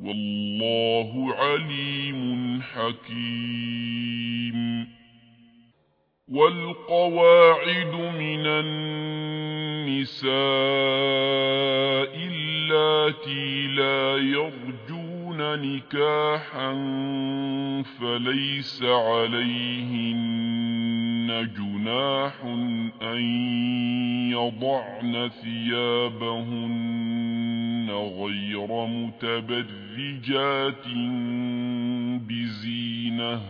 والله عليم حكيم. والقواعد من النساء اللاتي لا يرجون نكاحا فليس عليهن جناح أن يضعن ثيابهن. غير متبرجات بزينه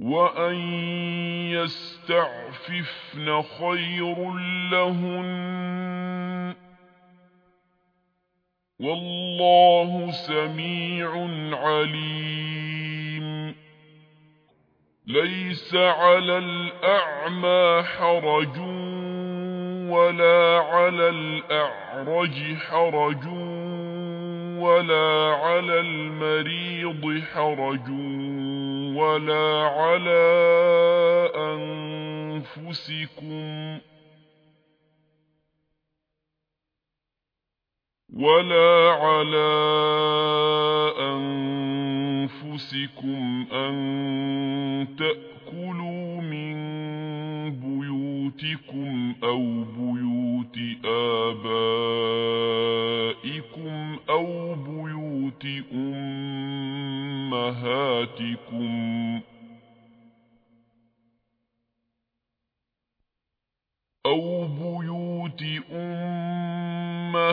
وأن يستعففن خير لهن والله سميع عليم ليس على الأعمى حرج ولا على الأعرج حرج ولا على المريض حرج ولا على أنفسكم ولا على أنفسكم أن بيوتكم أو بيوت آبائكم أو بيوت أمهاتكم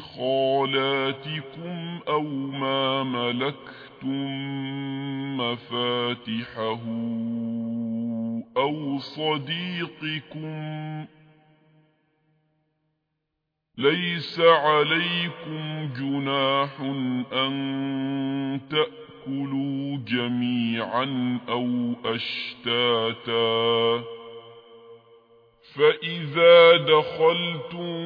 خالاتكم أو ما ملكتم مفاتحه أو صديقكم ليس عليكم جناح أن تأتوا فكلوا جميعا أو أشتاتا فإذا دخلتم